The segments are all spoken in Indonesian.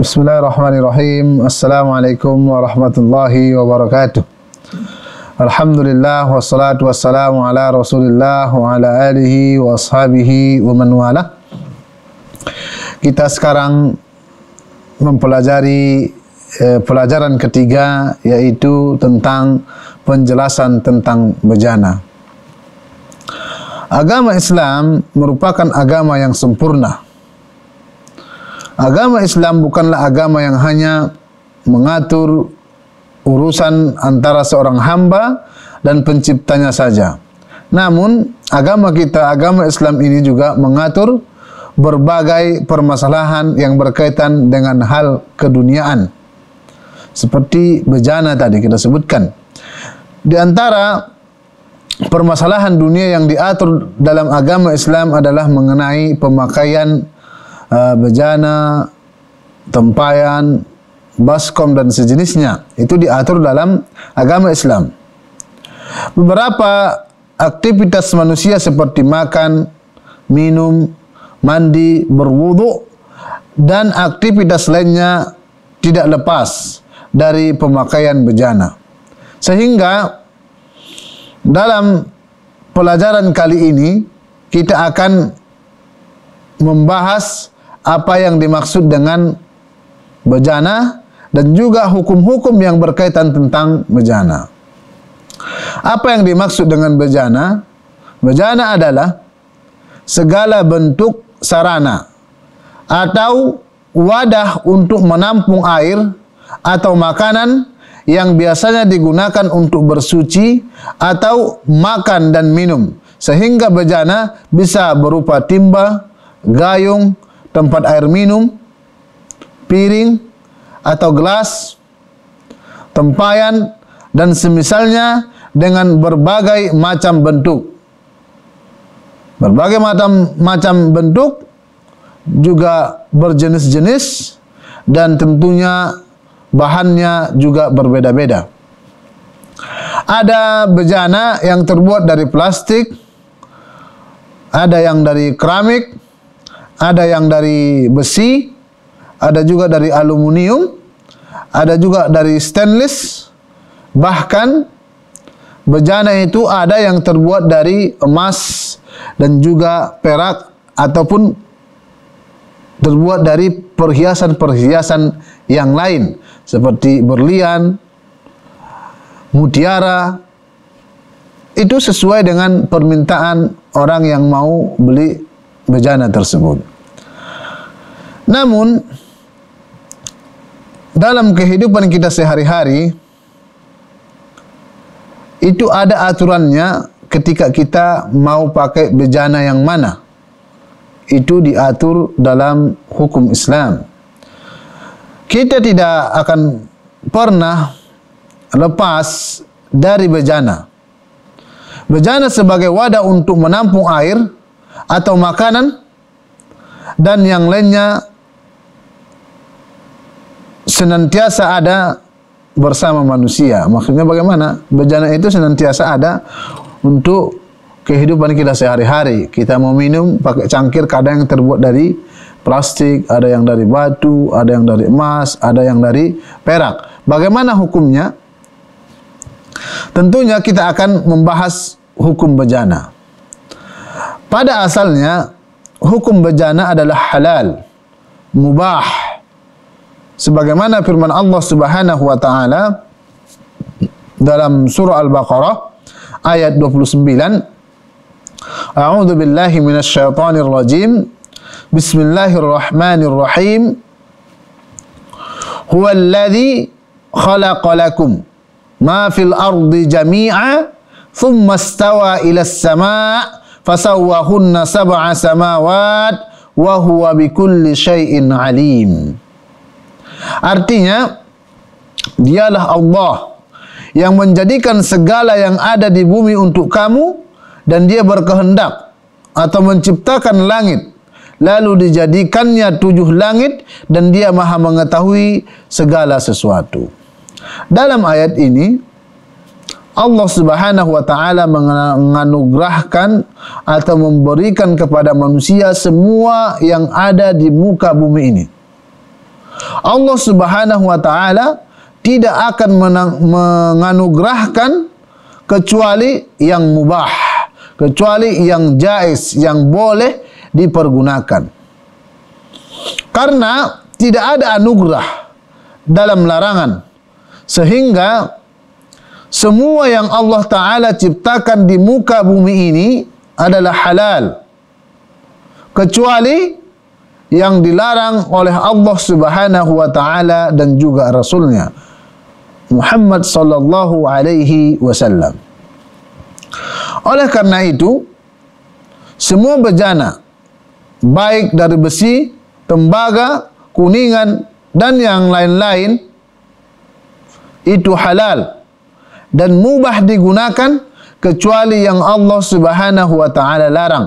Bismillahirrahmanirrahim. Assalamualaikum warahmatullahi wabarakatuh. Alhamdulillah wassalatu wassalamu ala Rasulillah wa ala alihi wa ashabihi wa man wala. Kita sekarang mempelajari eh, pelajaran ketiga yaitu tentang penjelasan tentang bejana. Agama Islam merupakan agama yang sempurna. Agama Islam bukanlah agama yang hanya mengatur urusan antara seorang hamba dan penciptanya saja. Namun, agama kita, agama Islam ini juga mengatur berbagai permasalahan yang berkaitan dengan hal keduniaan. Seperti bejana tadi kita sebutkan. Di antara permasalahan dunia yang diatur dalam agama Islam adalah mengenai pemakaian uh, bejana, tempayan, baskom dan sejenisnya. Itu diatur dalam agama Islam. Beberapa aktivitas manusia seperti makan, minum, mandi, berwudu dan aktivitas lainnya tidak lepas dari pemakaian bejana. Sehingga dalam pelajaran kali ini kita akan membahas apa yang dimaksud dengan bejana dan juga hukum-hukum yang berkaitan tentang bejana. Apa yang dimaksud dengan bejana? Bejana adalah segala bentuk sarana atau wadah untuk menampung air atau makanan yang biasanya digunakan untuk bersuci atau makan dan minum sehingga bejana bisa berupa timba, gayung, tempat air minum, piring, atau gelas, tempayan, dan semisalnya dengan berbagai macam bentuk. Berbagai macam macam bentuk juga berjenis-jenis dan tentunya bahannya juga berbeda-beda. Ada bejana yang terbuat dari plastik, ada yang dari keramik, ada yang dari besi, ada juga dari aluminium, ada juga dari stainless, bahkan bejana itu ada yang terbuat dari emas dan juga perak ataupun terbuat dari perhiasan-perhiasan yang lain seperti berlian, mutiara. Itu sesuai dengan permintaan orang yang mau beli bejana tersebut. Namun dalam kehidupan kita sehari-hari itu ada aturannya ketika kita mau pakai bejana yang mana. Itu diatur dalam hukum Islam. Kita tidak akan pernah lepas dari bejana. Bejana sebagai wadah untuk menampung air atau makanan dan yang lainnya senantiasa ada bersama manusia. Maksudnya bagaimana? Bejana itu senantiasa ada untuk kehidupan kita sehari-hari. Kita mau minum pakai cangkir kadang yang terbuat dari plastik, ada yang dari batu, ada yang dari emas, ada yang dari perak. Bagaimana hukumnya? Tentunya kita akan membahas hukum bejana. Pada asalnya hukum bejana adalah halal, mubah, sebagaimana firman Allah Subhanahu wa taala dalam surah Al-Baqarah ayat 29 A'udzu billahi minasyaitonir rajim Bismillahirrahmanirrahim. Huwa alladhi khalaqa lakum ma fil ardi jami'a thumma istawa ila as-sama' fasawwahunna sab'a samawat wa huwa bikulli syai'in alim Artinya dialah Allah yang menjadikan segala yang ada di bumi untuk kamu dan dia berkehendak atau menciptakan langit lalu dijadikannya tujuh langit dan dia maha mengetahui segala sesuatu. Dalam ayat ini Allah Subhanahu wa taala menganugerahkan atau memberikan kepada manusia semua yang ada di muka bumi ini Allah Subhanahu wa taala tidak akan menganugerahkan kecuali yang mubah, kecuali yang jais, yang boleh dipergunakan. Karena tidak ada anugerah dalam larangan sehingga semua yang Allah taala ciptakan di muka bumi ini adalah halal kecuali yang dilarang oleh Allah Subhanahu wa taala dan juga rasulnya Muhammad sallallahu alaihi wasallam. Oleh karena itu semua bejana baik dari besi, tembaga, kuningan dan yang lain-lain itu halal dan mubah digunakan kecuali yang Allah Subhanahu wa taala larang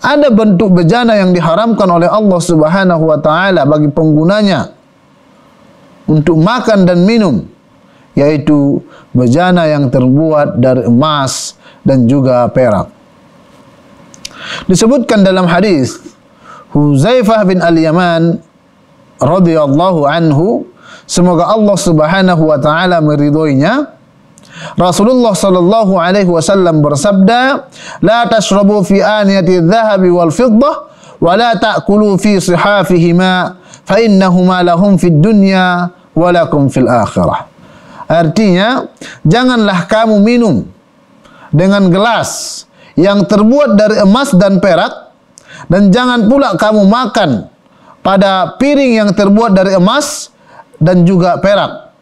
ada bentuk bejana yang diharamkan oleh Allah Subhanahu wa taala bagi penggunanya untuk makan dan minum yaitu bejana yang terbuat dari emas dan juga perak. Disebutkan dalam hadis Huzaifah bin Al-Yaman radhiyallahu anhu semoga Allah Subhanahu wa taala meridhoinya Rasulullah sallallahu alaihi wasallam bersabda, "La tashrabu fi aniyati adh-dhahabi wal fiddah wa la ta'kulu fi sihafihima fa innahuma lahum fid dunya wa lakum fil akhirah." Artinya, janganlah kamu minum dengan gelas yang terbuat dari emas dan perak dan jangan pula kamu makan pada piring yang terbuat dari emas dan juga perak.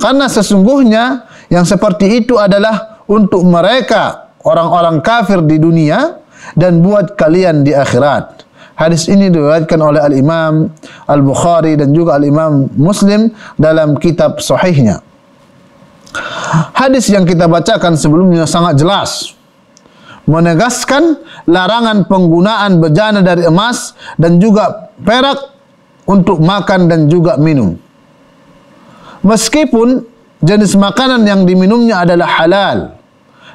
Karena sesungguhnya yang seperti itu adalah untuk mereka orang-orang kafir di dunia dan buat kalian di akhirat. Hadis ini diriwayatkan oleh Al-Imam Al-Bukhari dan juga Al-Imam Muslim dalam kitab sahihnya. Hadis yang kita bacakan sebelumnya sangat jelas menegaskan larangan penggunaan bejana dari emas dan juga perak untuk makan dan juga minum. Meskipun jenis makanan yang diminumnya adalah halal.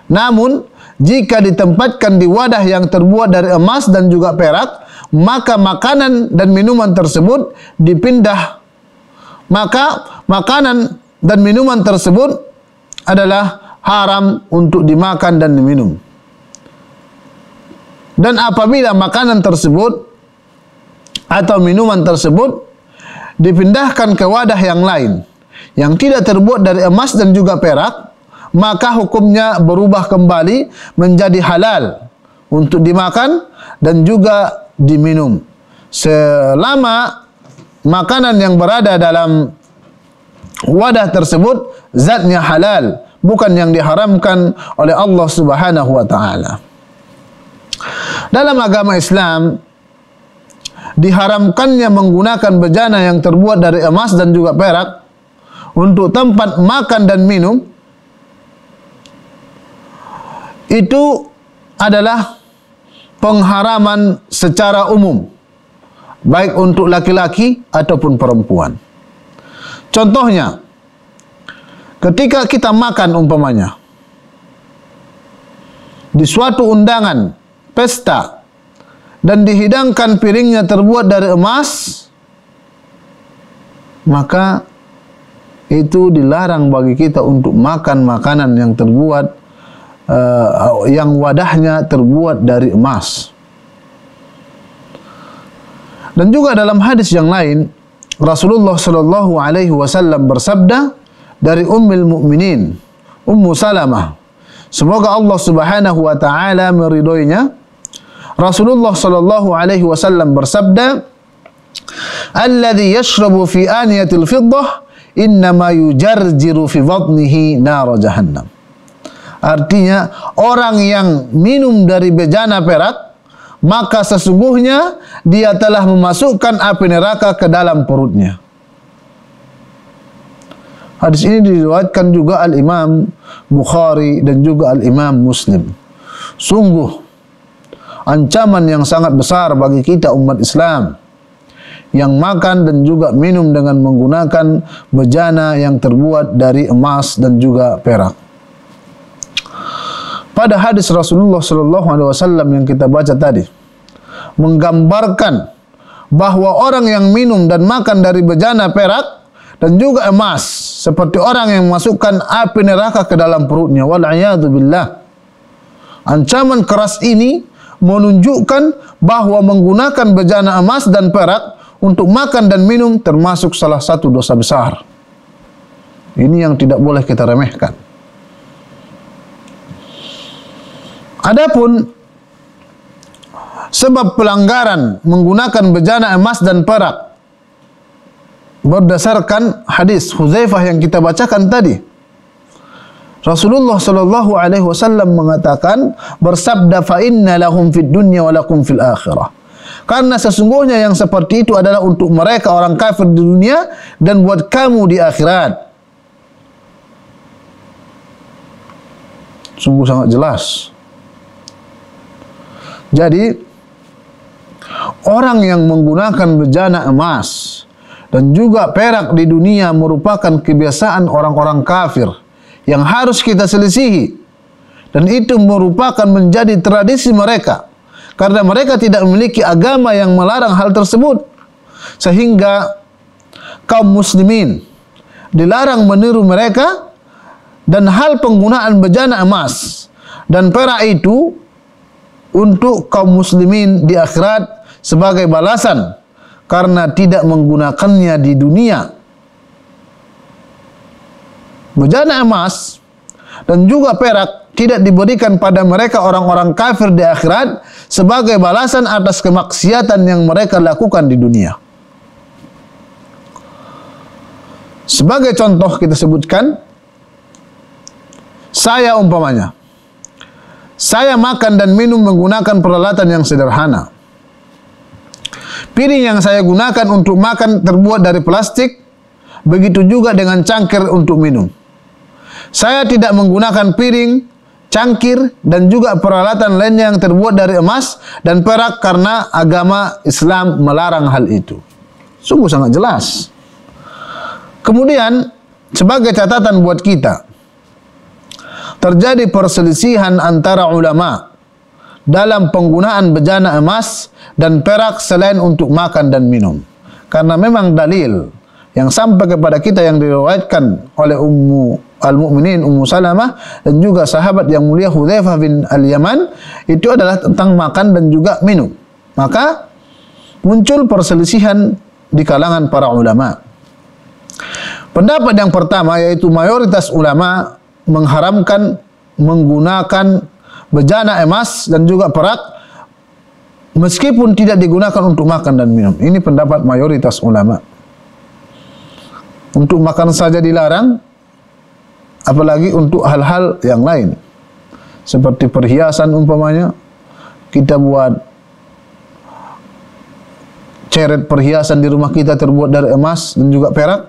Namun, jika ditempatkan di wadah yang terbuat dari emas dan juga perak, maka makanan dan minuman tersebut dipindah. Maka makanan dan minuman tersebut adalah haram untuk dimakan dan diminum. Dan apabila makanan tersebut atau minuman tersebut dipindahkan ke wadah yang lain, yang tidak terbuat dari emas dan juga perak, maka hukumnya berubah kembali menjadi halal untuk dimakan dan juga diminum. Selama makanan yang berada dalam wadah tersebut zatnya halal, bukan yang diharamkan oleh Allah Subhanahu wa taala. Dalam agama Islam diharamkannya menggunakan bejana yang terbuat dari emas dan juga perak untuk tempat makan dan minum itu adalah pengharaman secara umum baik untuk laki-laki ataupun perempuan. Contohnya ketika kita makan umpamanya di suatu undangan pesta dan dihidangkan piringnya terbuat dari emas maka itu dilarang bagi kita untuk makan makanan yang terbuat uh, yang wadahnya terbuat dari emas. Dan juga dalam hadis yang lain Rasulullah sallallahu alaihi wasallam bersabda dari Ummul Mukminin Ummu Salamah semoga Allah Subhanahu wa taala meridhoinya Rasulullah sallallahu alaihi wasallam bersabda Alladhi yashrabu fi aniyatil fiddah innama yujarjiru fi batnihi nar jahannam. Artinya orang yang minum dari bejana perak maka sesungguhnya dia telah memasukkan api neraka ke dalam perutnya. Hadis ini diriwayatkan juga Al-Imam Bukhari dan juga Al-Imam Muslim. Sungguh ancaman yang sangat besar bagi kita umat Islam yang makan dan juga minum dengan menggunakan bejana yang terbuat dari emas dan juga perak. Pada hadis Rasulullah sallallahu alaihi wasallam yang kita baca tadi menggambarkan bahwa orang yang minum dan makan dari bejana perak dan juga emas seperti orang yang memasukkan api neraka ke dalam perutnya wal billah ancaman keras ini menunjukkan bahwa menggunakan bejana emas dan perak untuk makan dan minum termasuk salah satu dosa besar ini yang tidak boleh kita remehkan adapun sebab pelanggaran menggunakan bejana emas dan perak berdasarkan hadis Huzaifah yang kita bacakan tadi. Rasulullah sallallahu alaihi wasallam mengatakan bersabda fa inna lahum fid dunya wa lakum fil akhirah. Karena sesungguhnya yang seperti itu adalah untuk mereka orang kafir di dunia dan buat kamu di akhirat. Sungguh sangat jelas. Jadi orang yang menggunakan bejana emas dan juga perak di dunia merupakan kebiasaan orang-orang kafir yang harus kita selisihi dan itu merupakan menjadi tradisi mereka karena mereka tidak memiliki agama yang melarang hal tersebut sehingga kaum muslimin dilarang meniru mereka dan hal penggunaan bejana emas dan perak itu untuk kaum muslimin di akhirat sebagai balasan karena tidak menggunakannya di dunia. Bejana emas dan juga perak tidak diberikan pada mereka orang-orang kafir di akhirat sebagai balasan atas kemaksiatan yang mereka lakukan di dunia. Sebagai contoh kita sebutkan saya umpamanya saya makan dan minum menggunakan peralatan yang sederhana. Piring yang saya gunakan untuk makan terbuat dari plastik, begitu juga dengan cangkir untuk minum. Saya tidak menggunakan piring, cangkir, dan juga peralatan lainnya yang terbuat dari emas dan perak karena agama Islam melarang hal itu. Sungguh sangat jelas. Kemudian, sebagai catatan buat kita, terjadi perselisihan antara ulama dalam penggunaan bejana emas dan perak selain untuk makan dan minum. Karena memang dalil yang sampai kepada kita yang diriwayatkan oleh Ummu Al-Mu'minin Ummu Salamah dan juga sahabat yang mulia Hudzaifah bin Al-Yaman itu adalah tentang makan dan juga minum. Maka muncul perselisihan di kalangan para ulama. Pendapat yang pertama yaitu mayoritas ulama mengharamkan menggunakan bejana emas dan juga perak meskipun tidak digunakan untuk makan dan minum. Ini pendapat mayoritas ulama. Untuk makan saja dilarang, apalagi untuk hal-hal yang lain. Seperti perhiasan umpamanya, kita buat ceret perhiasan di rumah kita terbuat dari emas dan juga perak,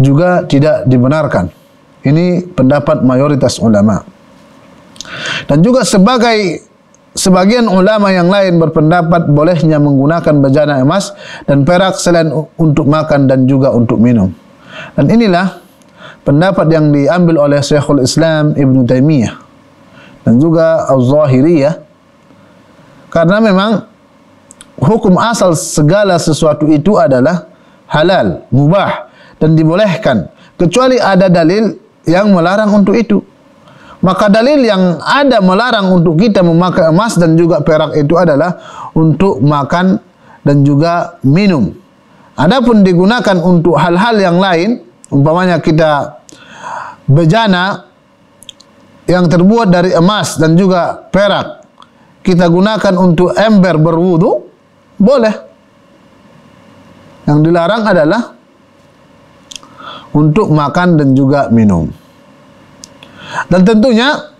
juga tidak dibenarkan. Ini pendapat mayoritas ulama. Dan juga sebagai sebagian ulama yang lain berpendapat bolehnya menggunakan bejana emas dan perak selain untuk makan dan juga untuk minum. Dan inilah pendapat yang diambil oleh Syekhul Islam Ibn Taimiyah dan juga Al-Zahiriyah karena memang hukum asal segala sesuatu itu adalah halal, mubah dan dibolehkan kecuali ada dalil yang melarang untuk itu. Maka dalil yang ada melarang untuk kita memakai emas dan juga perak itu adalah untuk makan dan juga minum. Adapun digunakan untuk hal-hal yang lain, umpamanya kita bejana yang terbuat dari emas dan juga perak, kita gunakan untuk ember berwudu, boleh. Yang dilarang adalah untuk makan dan juga minum. Dan tentunya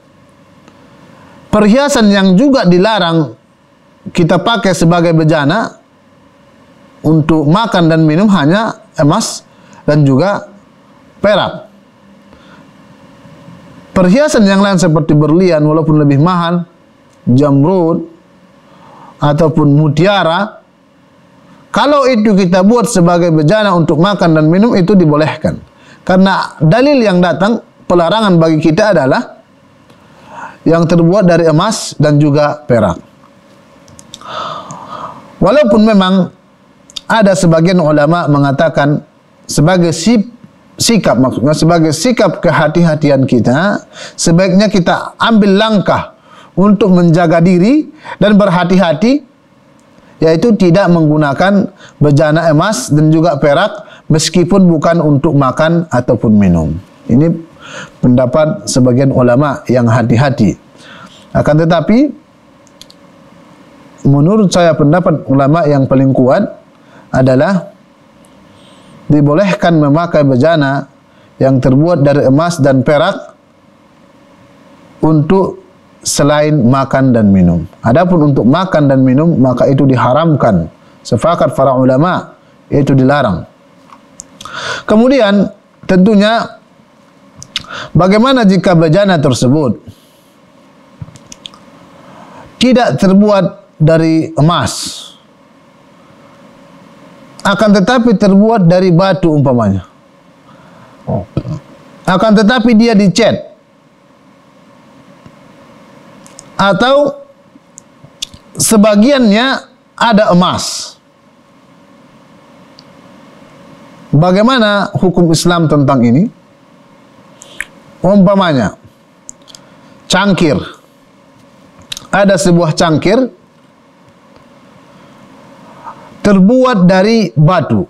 perhiasan yang juga dilarang kita pakai sebagai bejana untuk makan dan minum hanya emas dan juga perak. Perhiasan yang lain seperti berlian walaupun lebih mahal, jamrud ataupun mutiara kalau itu kita buat sebagai bejana untuk makan dan minum itu dibolehkan. Karena dalil yang datang pelarangan bagi kita adalah yang terbuat dari emas dan juga perak. Walaupun memang ada sebagian ulama mengatakan sebagai sip, sikap maksudnya sebagai sikap kehati-hatian kita sebaiknya kita ambil langkah untuk menjaga diri dan berhati-hati yaitu tidak menggunakan bejana emas dan juga perak meskipun bukan untuk makan ataupun minum. Ini pendapat sebagian ulama yang hati-hati. Akan tetapi menurut saya pendapat ulama yang paling kuat adalah dibolehkan memakai bejana yang terbuat dari emas dan perak untuk selain makan dan minum. Adapun untuk makan dan minum maka itu diharamkan. Sepakat para ulama itu dilarang. Kemudian tentunya bagaimana jika bejana tersebut tidak terbuat dari emas akan tetapi terbuat dari batu umpamanya. Akan tetapi dia dicat. Atau sebagiannya ada emas. Bagaimana hukum Islam tentang ini? Umpamanya cangkir. Ada sebuah cangkir terbuat dari batu.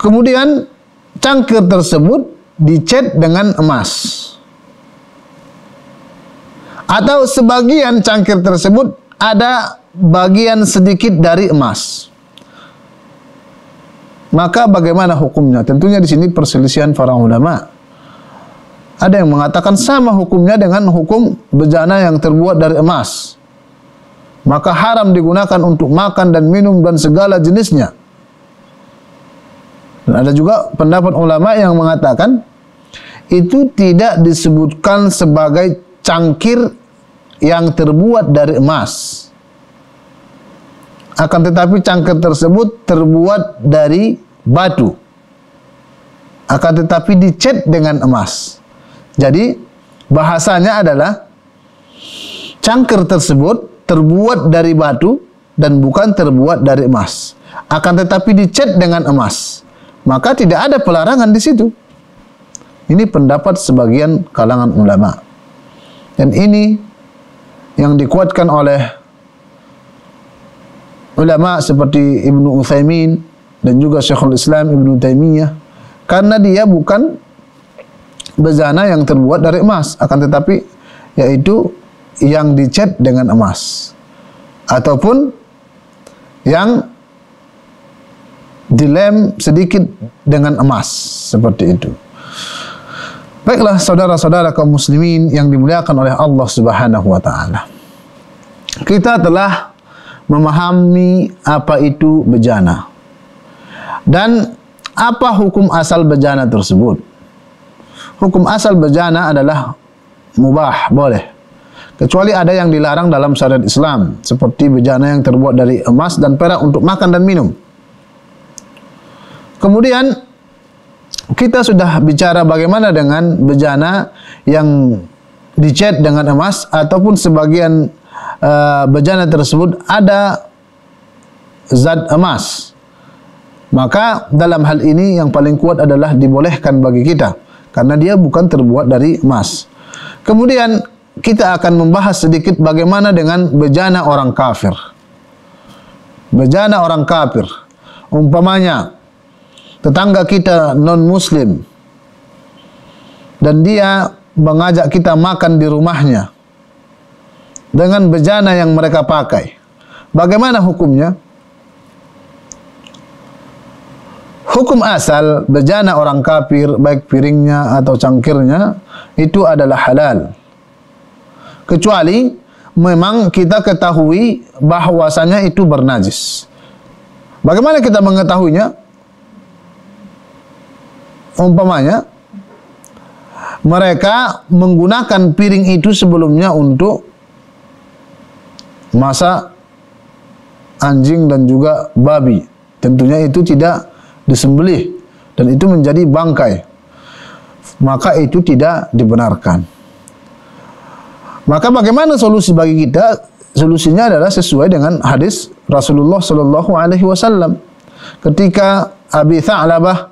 Kemudian cangkir tersebut dicat dengan emas. Atau sebagian cangkir tersebut ada bagian sedikit dari emas. Maka bagaimana hukumnya? Tentunya di sini perselisihan para ulama. Ada yang mengatakan sama hukumnya dengan hukum bejana yang terbuat dari emas maka haram digunakan untuk makan dan minum dan segala jenisnya. Dan ada juga pendapat ulama yang mengatakan itu tidak disebutkan sebagai cangkir yang terbuat dari emas. Akan tetapi cangkir tersebut terbuat dari batu. Akan tetapi dicat dengan emas. Jadi bahasanya adalah cangkir tersebut terbuat dari batu dan bukan terbuat dari emas. Akan tetapi dicat dengan emas. Maka tidak ada pelarangan di situ. Ini pendapat sebagian kalangan ulama. Dan ini yang dikuatkan oleh ulama seperti Ibnu Utsaimin dan juga Syekhul Islam Ibnu Taimiyah karena dia bukan bezana yang terbuat dari emas akan tetapi yaitu yang dicat dengan emas ataupun yang dilem sedikit dengan emas seperti itu. Baiklah saudara-saudara kaum muslimin yang dimuliakan oleh Allah Subhanahu wa taala. Kita telah memahami apa itu bejana. Dan apa hukum asal bejana tersebut? Hukum asal bejana adalah mubah, boleh kecuali ada yang dilarang dalam syariat Islam seperti bejana yang terbuat dari emas dan perak untuk makan dan minum. Kemudian kita sudah bicara bagaimana dengan bejana yang dicat dengan emas ataupun sebagian uh, bejana tersebut ada zat emas. Maka dalam hal ini yang paling kuat adalah dibolehkan bagi kita karena dia bukan terbuat dari emas. Kemudian kita akan membahas sedikit bagaimana dengan bejana orang kafir. Bejana orang kafir. Umpamanya tetangga kita non muslim dan dia mengajak kita makan di rumahnya dengan bejana yang mereka pakai. Bagaimana hukumnya? Hukum asal bejana orang kafir baik piringnya atau cangkirnya itu adalah halal kecuali memang kita ketahui bahwasanya itu bernajis. Bagaimana kita mengetahuinya? Umpamanya mereka menggunakan piring itu sebelumnya untuk masak anjing dan juga babi. Tentunya itu tidak disembelih dan itu menjadi bangkai. Maka itu tidak dibenarkan. Maka bagaimana solusi bagi kita? solusinya adalah sesuai dengan hadis Rasulullah sallallahu alaihi wasallam. Ketika Abi Tha'labah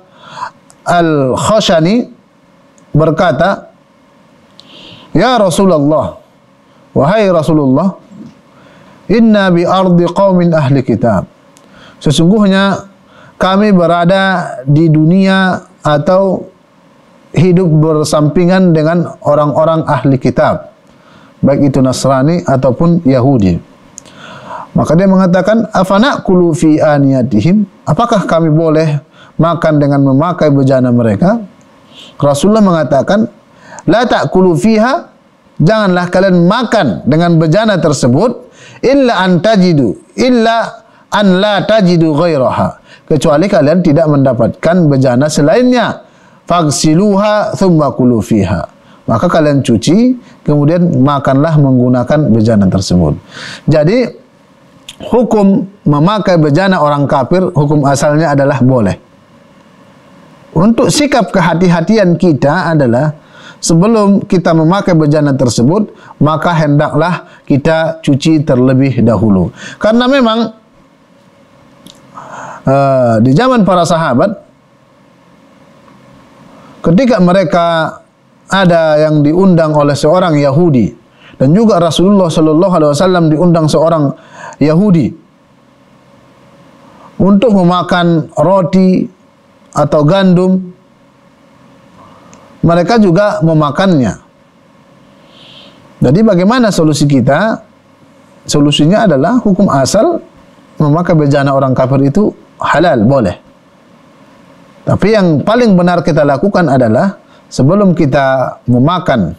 Al-Khashani berkata Ya Rasulullah wahai Rasulullah inna bi ardi qaumin ahli kitab. Sesungguhnya kami berada di dunia atau hidup bersampingan dengan orang-orang ahli kitab baik itu Nasrani ataupun Yahudi. Maka dia mengatakan, afana kulu fi aniyatihim? Apakah kami boleh makan dengan memakai bejana mereka? Rasulullah mengatakan, la ta'kulu fiha, janganlah kalian makan dengan bejana tersebut, illa an tajidu, illa an la tajidu ghairaha. Kecuali kalian tidak mendapatkan bejana selainnya. Fagsiluha thumma kulu fiha maka kalian cuci kemudian makanlah menggunakan bejana tersebut. Jadi hukum memakai bejana orang kafir hukum asalnya adalah boleh. Untuk sikap kehati-hatian kita adalah sebelum kita memakai bejana tersebut maka hendaklah kita cuci terlebih dahulu. Karena memang uh, di zaman para sahabat ketika mereka ada yang diundang oleh seorang Yahudi. Dan juga Rasulullah sallallahu alaihi wasallam diundang seorang Yahudi. Untuk memakan roti atau gandum. Mereka juga memakannya. Jadi bagaimana solusi kita? Solusinya adalah hukum asal memakai bejana orang kafir itu halal boleh. Tapi yang paling benar kita lakukan adalah sebelum kita memakan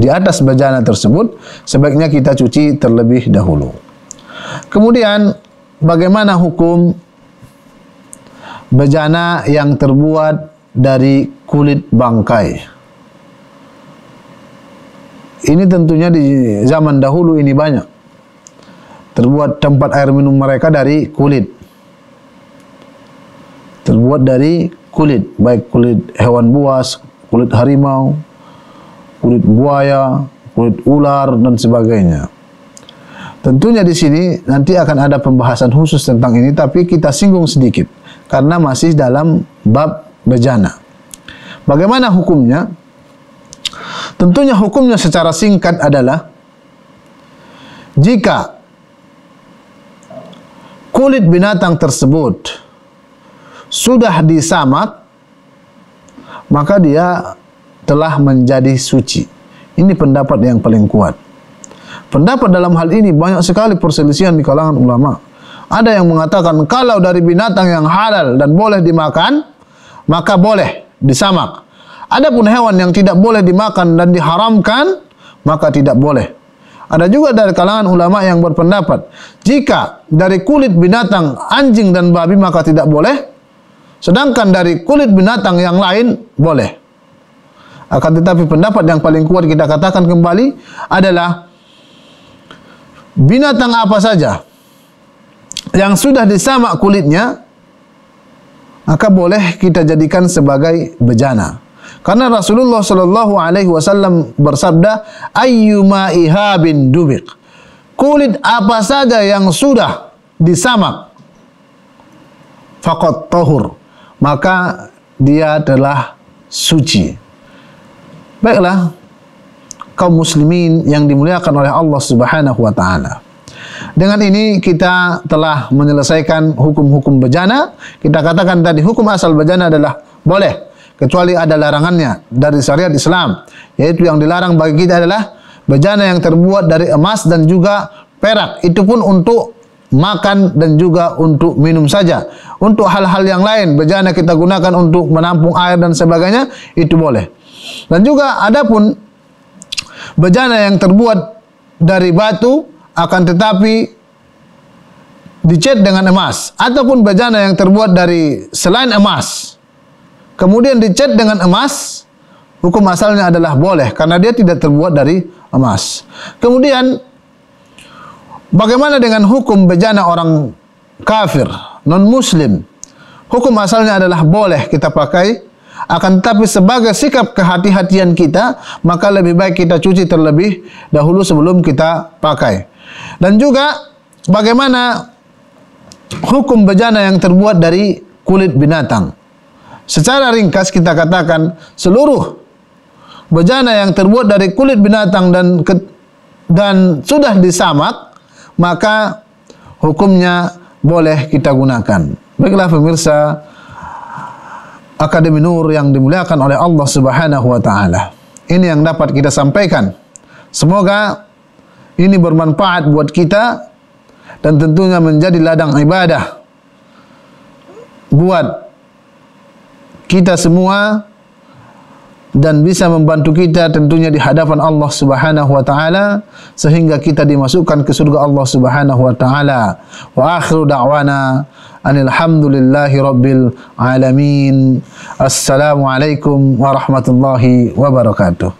di atas bejana tersebut, sebaiknya kita cuci terlebih dahulu. Kemudian, bagaimana hukum bejana yang terbuat dari kulit bangkai? Ini tentunya di zaman dahulu ini banyak. Terbuat tempat air minum mereka dari kulit. Terbuat dari kulit, baik kulit hewan buas, kulit harimau, kulit buaya, kulit ular dan sebagainya. Tentunya di sini nanti akan ada pembahasan khusus tentang ini tapi kita singgung sedikit karena masih dalam bab bejana. Bagaimana hukumnya? Tentunya hukumnya secara singkat adalah jika kulit binatang tersebut sudah disamak maka dia telah menjadi suci. Ini pendapat yang paling kuat. Pendapat dalam hal ini banyak sekali perselisihan di kalangan ulama. Ada yang mengatakan kalau dari binatang yang halal dan boleh dimakan, maka boleh disamak. Adapun hewan yang tidak boleh dimakan dan diharamkan, maka tidak boleh. Ada juga dari kalangan ulama yang berpendapat, jika dari kulit binatang anjing dan babi maka tidak boleh, Sedangkan dari kulit binatang yang lain boleh. Akan tetapi pendapat yang paling kuat kita katakan kembali adalah binatang apa saja yang sudah disamak kulitnya maka boleh kita jadikan sebagai bejana. Karena Rasulullah sallallahu alaihi wasallam bersabda ayyuma ihabin dubik. Kulit apa saja yang sudah disamak faqat tahur maka dia telah suci. Baiklah, kaum muslimin yang dimuliakan oleh Allah Subhanahu wa taala. Dengan ini kita telah menyelesaikan hukum-hukum bejana. Kita katakan tadi hukum asal bejana adalah boleh kecuali ada larangannya dari syariat Islam, yaitu yang dilarang bagi kita adalah bejana yang terbuat dari emas dan juga perak. Itu pun untuk makan dan juga untuk minum saja. Untuk hal-hal yang lain, bejana kita gunakan untuk menampung air dan sebagainya, itu boleh. Dan juga adapun bejana yang terbuat dari batu akan tetapi dicat dengan emas ataupun bejana yang terbuat dari selain emas kemudian dicat dengan emas hukum asalnya adalah boleh karena dia tidak terbuat dari emas. Kemudian Bagaimana dengan hukum bejana orang kafir, non muslim? Hukum asalnya adalah boleh kita pakai akan tetapi sebagai sikap kehati-hatian kita maka lebih baik kita cuci terlebih dahulu sebelum kita pakai dan juga bagaimana hukum bejana yang terbuat dari kulit binatang secara ringkas kita katakan seluruh bejana yang terbuat dari kulit binatang dan dan sudah disamak maka hukumnya boleh kita gunakan baiklah pemirsa Akademi Nur yang dimuliakan oleh Allah Subhanahu wa taala. Ini yang dapat kita sampaikan. Semoga ini bermanfaat buat kita dan tentunya menjadi ladang ibadah buat kita semua dan bisa membantu kita tentunya di hadapan Allah Subhanahu wa taala sehingga kita dimasukkan ke surga Allah Subhanahu wa taala. Wa akhiru da'wana alhamdulillahi rabbil alamin. Assalamualaikum warahmatullahi wabarakatuh.